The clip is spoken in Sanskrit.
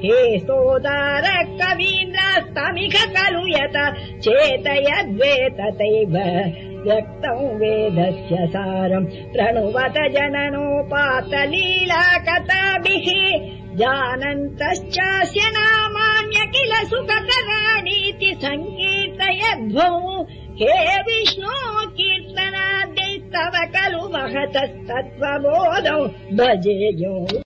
हे सोदार कवीन्द्रस्तमिख खलु यत चेतयद्वेततैव व्यक्तौ वेदस्य सारम् तृणुवत जननोपातलीलाकताभिः जानन्तश्चास्य नामान्य किल सुखकराणीति सङ्कीर्तयद्भौ हे विष्णो कीर्तनाद्यैस्तव खलु महतस्तत्त्वबोधौ। भजेयो